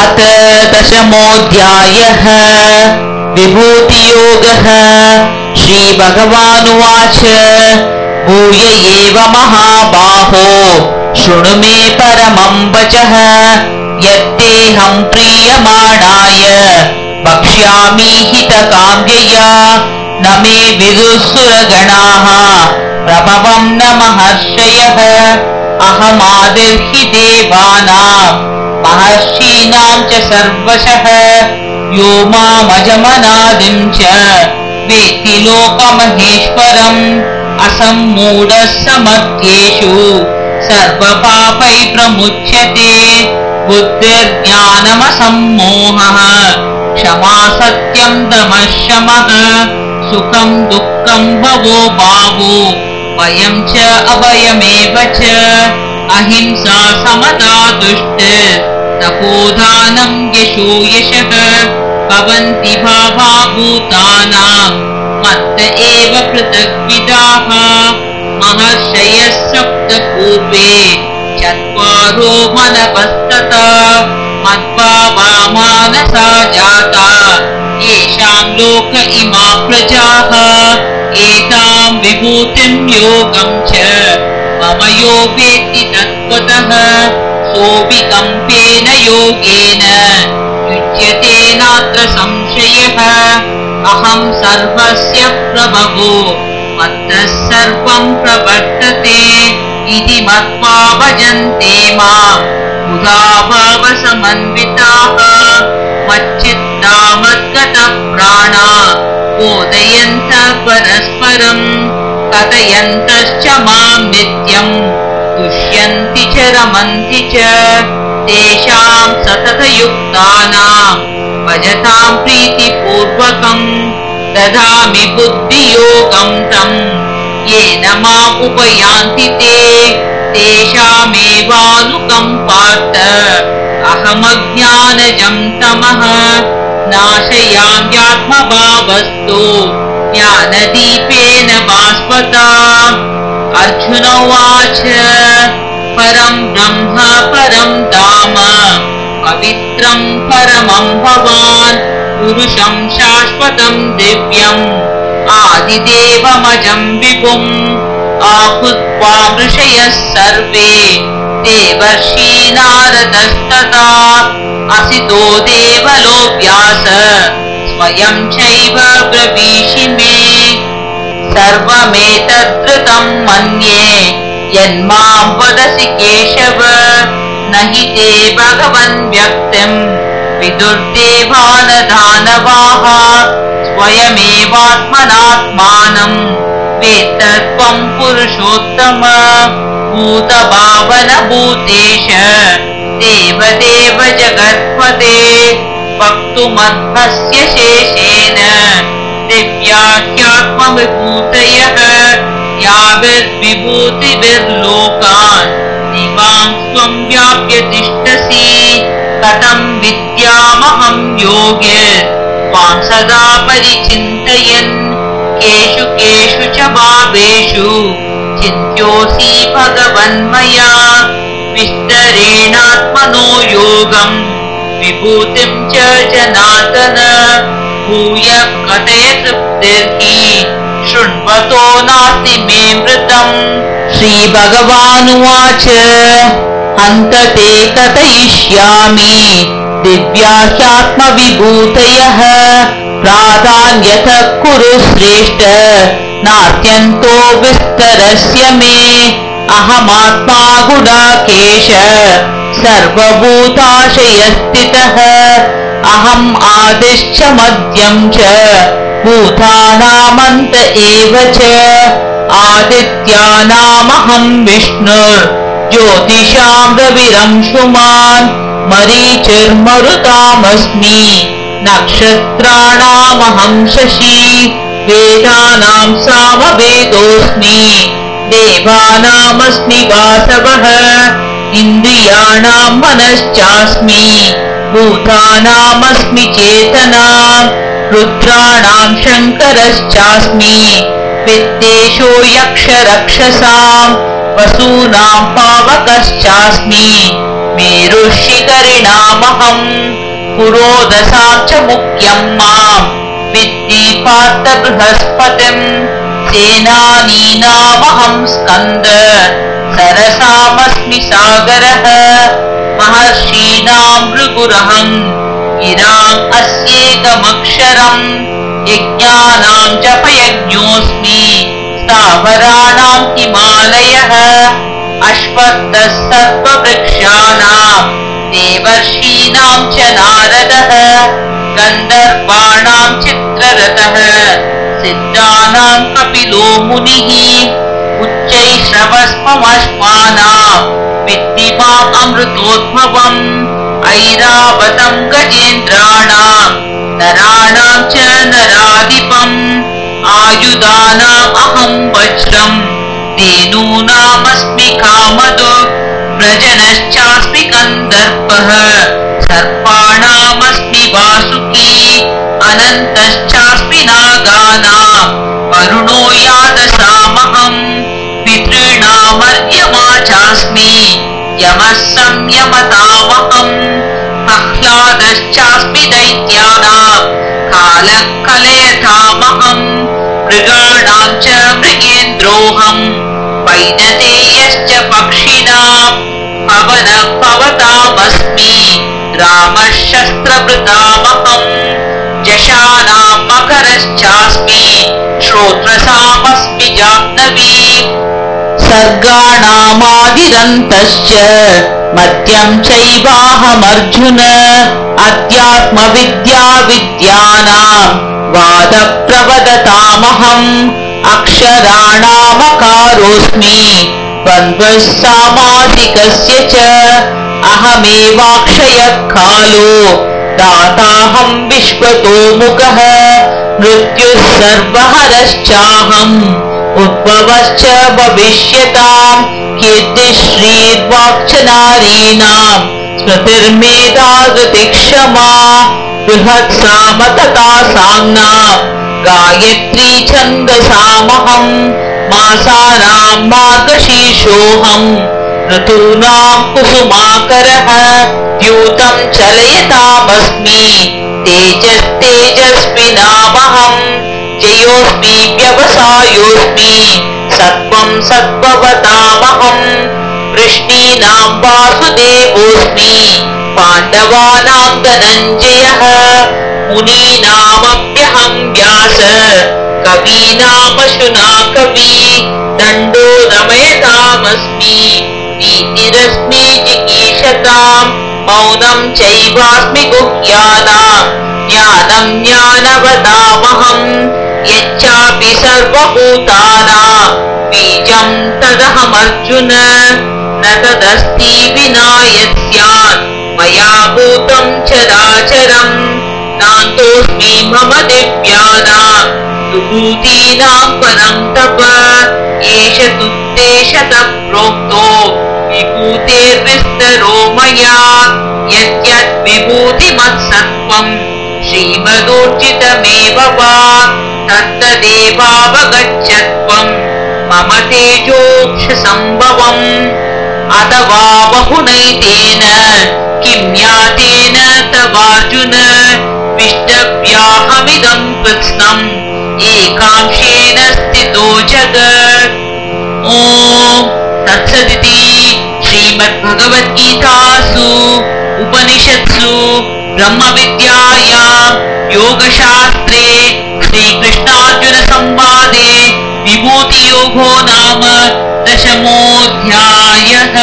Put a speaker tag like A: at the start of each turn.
A: अथ दशमोऽध्यायः विभूतियोगः। श्रीभगवानुवाच भूय एव महाबाहो शृणु मे परमं वचः। यत्तेऽहं प्रीयमाणाय वक्ष्यामि हितकाम्यया न मे विदुःसुरगणाः। प्रभवं न महर्षयः अहमादिर्हि देवानाम् महर्षीणां च सर्वशः। यो मामजमनादिं च वेति लोकमहेश्वरम्। असम्मूढः समत्येषु सर्वपापै प्रमुच्यते। बुद्धिर्ज्ञानमसम्मोहः क्षमा सत्यं दमशमः सुखं दुःखं भवो भावो वयं च अभयमेव च। अहिंसा समता दुष्ट तपोदानं यशो यशः भवन्ति भावाभूतानां मत्त एव पृथग्विदाः महर्षयः सप्तपूर्वे चत्वारो मनवस्तता मद्भावामानसा जाता। येषां लोक इमा प्रजाः एतां विभूतिं योगं च मम यो वेत्ति तत्त्वतः सोऽविकम्पेन योगेन। युज्यते नात्र संशयः। अहं सर्वस्य प्रभवो। मत्तः सर्वं प्रवर्तते इति मत्वा भजन्ते माम् उदाभावसमन्विताः मच्चित्ता मद्गतप्राणा बोधयन्त परस्परम् कथयन्तश्च माम् नित्यम् दुष्यन्ति च रमन्ति च तेषां सततयुक्तानां भजतां प्रीतिपूर्वकम् ददामि बुद्धियोगं तम् येन माम् उपयान्ति ते तेषामेवानुकम्पार्थ अहमज्ञानजं तमः नाशयाम्यात्मभावस्तु। ज्ञानदीपेन भास्वता अर्जुन उवाच परं ब्रह्म परं धाम पवित्रं परमं भवान् पुरुषं शाश्वतं दिव्यम्। आदिदेवमजं विभुम् आहुत्वा ऋषयः सर्वे। देवर्षीनारदस्तथा असितो देवलो व्यास स्वयं चैव ब्रवीषि मे। सर्वमेतद्धृतं मन्ये यन्मां वदसि केशव। न हि ते भगवन् व्यक्तिम्। विदुर्देवानदानवाः। स्वयमेवात्मनात्मानम्। वेत्तत्वं पुरुषोत्तम। भूतभावनभूतेश। देवदेव जगत्पते। वक्तुमध्वस्य शेषेण। दिव्याख्यात्मविभूतयः याविर्विभूतिभिर्लोकान् दिवां त्वं व्याप्य तिष्ठसि। कथं विद्यामहं योगे? त्वां सदा परिचिन्तयन्। केषु केषु च भावेषु। चिन्त्योऽसि भगवन्मया विस्तरेणात्मनो योगम्। विभूतिं च जनार्दन। भूय कथय तृप्तिर्हि शृण्वतो नास्ति मे मृतम् श्रीभगवानुवाच हन्त ते कथयिष्यामि। दिव्याह्यात्मविभूतयः प्राधान्यथ कुरु श्रेष्ठ। नात्यन्तो विस्तरस्य मे अहमात्मा गुडाकेश सर्वभूताशयस्थितः अहम् आदिश्च मध्यं च भूतानामन्त एव च आदित्यानामहं विष्णुर्ज्योतिषां रविरंशुमान् मरीचिर्मरुतामस्मि नक्षत्राणामहं शशि वेदानां सामवेदोऽस्मि देवानामस्मि वासवः इन्द्रियाणां मनश्चास्मि भूतानामस्मि चेतना रुद्राणां शङ्करश्चास्मि वित्तेषो यक्षरक्षसां वसूनां पावकश्चास्मि मेरुशिखरिणामहम् पुरोदसा च मुख्यम् माम् विद्धि पार्थ बृहस्पतिम् सेनानीनामहम् स्कन्द सरसामस्मि सागरः महर्षीणाम् भृगुरहम् अस्येकमक्षरम् यज्ञानाम् जपयज्ञोऽस्मि स्थावराणाम् हिमालयः अश्वत्थः सर्ववृक्षाणाम् देवर्षीणाम् च नारदः गन्धर्वाणाम् चित्ररथः सिद्धानाम् कपिलो मुनिः उच्चैश्रवस्ममश्मानाम् विद्धि माम् अमृतोद्भवम् ऐरावतम् गजेन्द्राणाम् नराणाम् च नराधिपम् आयुधानाम् अहम् वज्रम्। धेनूनामस्मि कामदो व्रजनश्चास्मि कन्दर्पः सर्पाणामस्मि वासुकी अनन्तश्चास्मि नागानाम् वरुणो यादसामहम् पितॄणामर्यमा चास्मि यमः संयमतामहम् प्रह्लादश्चास्मि दैत्यानाम् कालः कलयतामहम् मृगाणाम् च मृगेन्द्रोऽहम् वैनतेयश्च पक्षिणाम् पवनः पवतामस्मि रामः शस्त्रभृतामहम् जशानाम् मकरश्चास्मि श्रोत्रसामस्मि जाह्नवी सर्गाणामादिरन्तश्च मध्यम् चैवाहमर्जुन। अध्यात्मविद्या विद्यानाम् वादप्रवदतामहम् अक्षराणामकारोऽस्मि। द्वन्द्वः सामासिकस्य च। अहमेवाक्षयः कालो दाताहम् विश्वतो मुखः मृत्युः सर्वहरश्चाहम् उद्भवश्च भविष्यताम् कीर्तिश्रीर्वाक्च नारीणाम् स्मृतिर्मेधागति क्षमा बृहत्साम तथा साम्नाम् गायत्री छन्दसामहम् मासानाम् मार्गशीर्षोऽहम् ऋतूनाम् कुसुमाकरः द्यूतम् चलयतामस्मि तेजस्तेजस्विनामहम् जयोऽस्मि व्यवसायोऽस्मि। सत्त्वम् सद्भवतामहम् वृष्णीनाम् वासुदेवोऽस्मि। पाण्डवानाम् धनञ्जयः मुनीनामप्यहम् व्यास। कवीनामशुना कवि दण्डो रमयतामस्मि। नीतिरस्मि जिगीषताम् मौनम् चैवास्मि गुह्यानाम् ज्ञानम् ज्ञानवतामहम् यच्चापि सर्वभूतानाम् बीजम् तदहमर्जुन न तदस्ति विना यत् स्यात्। मया भूतम् चराचरम् नान्तोऽस्मि मम दिव्यानाम् विभूतीनाम् परम् तप एष तुद्देशतः प्रोक्तो विभूतेर्विस्तरो मया यद्यद् श्रीमदूर्जितमेव वा। तत्तदेवावगच्छत्वम् मम तेजोक्षसम्भवम्। अथवा बहुनैतेन। किं ज्ञातेन तवार्जुन। विष्टव्याहमिदम् कृत्स्नम् एकांशेन स्थितो जगत् ॐ तत्सदिति श्रीमद्भगवद्गीतासु। उपनिषत्सु ब्रह्मविद्यायाम् योगशास्त्रे श्रीकृष्णार्जुनसंवादे विभूतियोगो नाम दशमोऽध्यायः